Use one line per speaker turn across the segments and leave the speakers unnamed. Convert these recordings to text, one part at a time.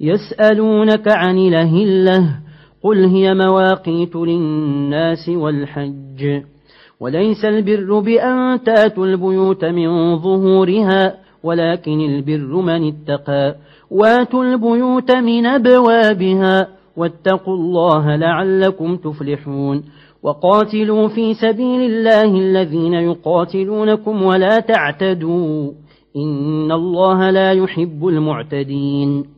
يسألونك عن لهله قل هي مواقيت للناس والحج وليس البر بأن تاتوا البيوت من ظهورها ولكن البر من اتقى واتوا البيوت من أبوابها واتقوا الله لعلكم تفلحون وقاتلوا في سبيل الله الذين يقاتلونكم ولا تعتدوا إن الله لا يحب المعتدين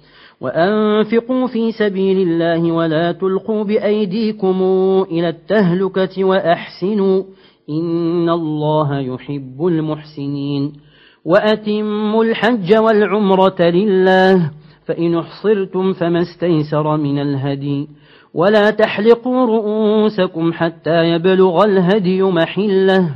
وأنفقوا في سبيل الله ولا تلقوا بأيديكم إلى التهلكة وأحسنوا إن الله يحب المحسنين وأتموا الحج والعمرة لله فإن احصرتم فما استيسر من الهدي ولا تحلقوا رؤوسكم حتى يبلغ الهدي محله